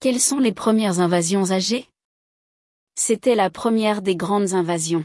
Quelles sont les premières invasions âgées? C'était la première des grandes invasions.